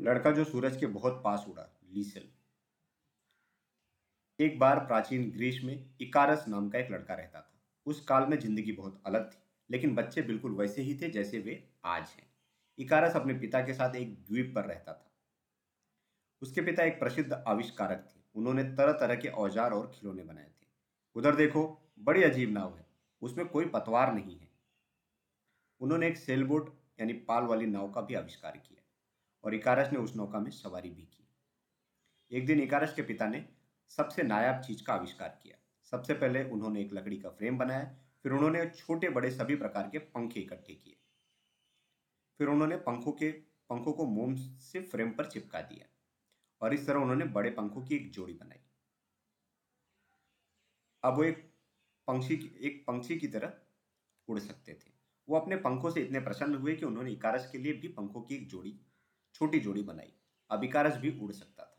लड़का जो सूरज के बहुत पास उड़ा, लीसेल। एक बार प्राचीन ग्रीस में इकारस नाम का एक लड़का रहता था। उस काल में ज़िंदगी बहुत अलग थी, लेकिन बच्चे बिल्कुल वैसे ही थे जैसे वे आज हैं। इकारस अपने पिता के साथ एक द्वीप पर रहता था। उसके पिता एक प्रसिद्ध आविष्कारक थे। उन्होंने तरह तरह के औज़ार और खिलौने बनाए थे। उधर देखो, बड़ी अजीब नाव है। उसमें कोई पतवार नहीं है। उन्होंने एक सेलबोट, यानी पाल वाली नाव का भी आविष्कार किया। और इकारस ने उस नौका में सवारी भी की। एक दिन इकारस के पिता ने सबसे नायाब चीज़ का आविष्कार किया। सबसे पहले उन्होंने एक लकड़ी का फ्रेम बनाया, फिर उन्होंने छोटे बड़े सभी प्रकार के पंखे इकट्ठे किए। फिर उन्होंने पंखों के, पंखों को मोम से फ्रेम पर चिपका दिया और इस तरह उन्होंने बड़े पंखों की एक जोड़ी बनाई। अब वो एक पंक्षी एक पंक्षी की तरह उड़ सकते थे। वो अपने पंखों से इतने प्रसन्न हुए कि उन्होंने इकारस के लिए भी पंखों की एक जोड़ी छोटी जोड़ी बनाई। अब इकारस भी उड़ सकता था।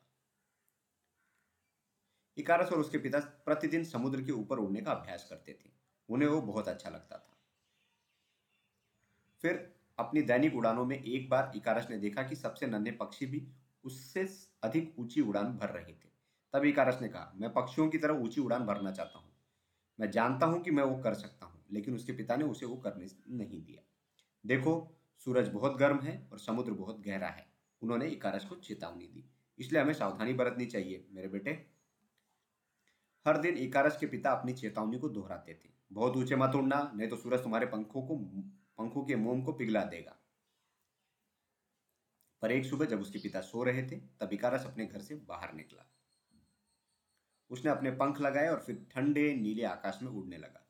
इकारस और उसके पिता प्रतिदिन समुद्र के ऊपर उड़ने का अभ्यास करते थे। उन्हें वो बहुत अच्छा लगता था। फिर अपनी दैनिक उड़ानों में एक बार इकारस ने देखा कि सबसे नन्हे पक्षी भी उससे अधिक ऊँची उड़ान भर रहे थे। तब इकारस ने कहा, मैं पक्षियों की तरह ऊँची उड़ान भरना चाहता हूँ। मैं जानता हूँ कि मैं वो कर सकता हूँ, लेकिन उसके पिता ने उसे वो करने नहीं दिया। देखो सूरज बहुत गर्म है और समुद्र बहुत गहरा है। उन्होंने इकारस को चेतावनी दी। इसलिए हमें सावधानी बरतनी चाहिए, मेरे बेटे। हर दिन इकारस के पिता अपनी चेतावनी को दोहराते थे। बहुत ऊँचे मत उड़ना, नहीं तो सूरज तुम्हारे पंखों को, पंखों के मोम को पिघला देगा। पर एक सुबह जब उसके पिता सो रहे थे, तब इकारस अपने घर से बाहर निकला। उसने अपने पंख लगाए और फिर ठंडे नीले आकाश में उड़ने लगा।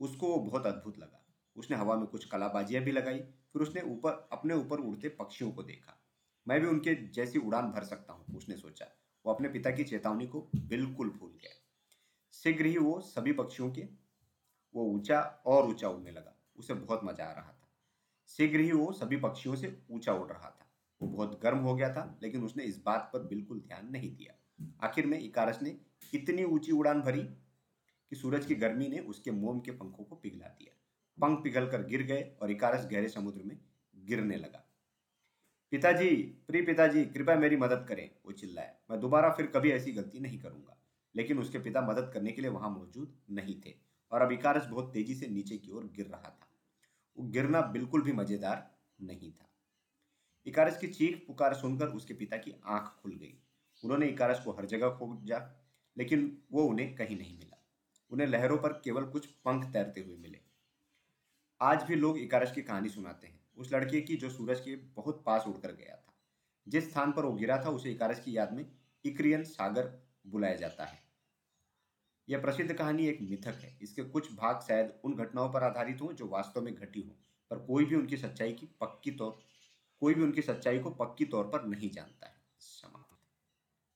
उसको बहुत अद्भुत लगा। उसने हवा में कुछ कलाबाजियाँ भी लगाई। फिर उसने ऊपर, अपने ऊपर उड़ते पक्षियों को देखा। मैं भी उनके जैसी उड़ान भर सकता हूँ, उसने सोचा। वो अपने पिता की चेतावनी को बिल्कुल भूल गया। शीघ्र ही वो सभी पक्षियों के, वो ऊँचा और ऊँचा उड़ने लगा। उसे बहुत मज़ा आ रहा था। शीघ्र ही वो सभी पक्षियों से ऊँचा उड़ रहा था। वो बहुत गर्म हो गया था, लेकिन उसने इस बात पर बिल्कुल ध्यान नहीं दिया। आखिर में इकारस ने इतनी ऊँची उड़ान भरी कि सूरज की गर्मी ने उसके मोम के पंखों को पिघला दिया। पंख पिघल कर गिर गए और इकारस गहरे समुद्र में गिरने लगा। पिताजी प्रिय पिताजी कृपया मेरी मदद करें, वो चिल्लाया। मैं दोबारा फिर कभी ऐसी गलती नहीं करूँगा। लेकिन उसके पिता मदद करने के लिए वहाँ मौजूद नहीं थे और अब इकारस बहुत तेज़ी से नीचे की ओर गिर रहा था। वो गिरना बिल्कुल भी मज़ेदार नहीं था। इकारस की चीख पुकार सुनकर उसके पिता की आँख खुल गई। उन्होंने इकारस को हर जगह खोजा, लेकिन वो उन्हें कहीं नहीं मिला। उन्हें लहरों पर केवल कुछ पंख तैरते हुए मिले। आज भी लोग इकारस की कहानी सुनाते हैं। उस लड़के की जो सूरज के बहुत पास उड़कर गया था। जिस स्थान पर वो गिरा था, उसे इकारस की याद में इक्रियन सागर बुलाया जाता है। यह प्रसिद्ध कहानी एक मिथक है। इसके कुछ भाग शायद उन घटनाओं पर आधारित हों जो वास्तव में घटी हों, पर कोई भी उनकी सच्चाई की पक्की तौर, कोई भी उनकी सच्चाई को पक्की तौर पर नहीं जानता है। समा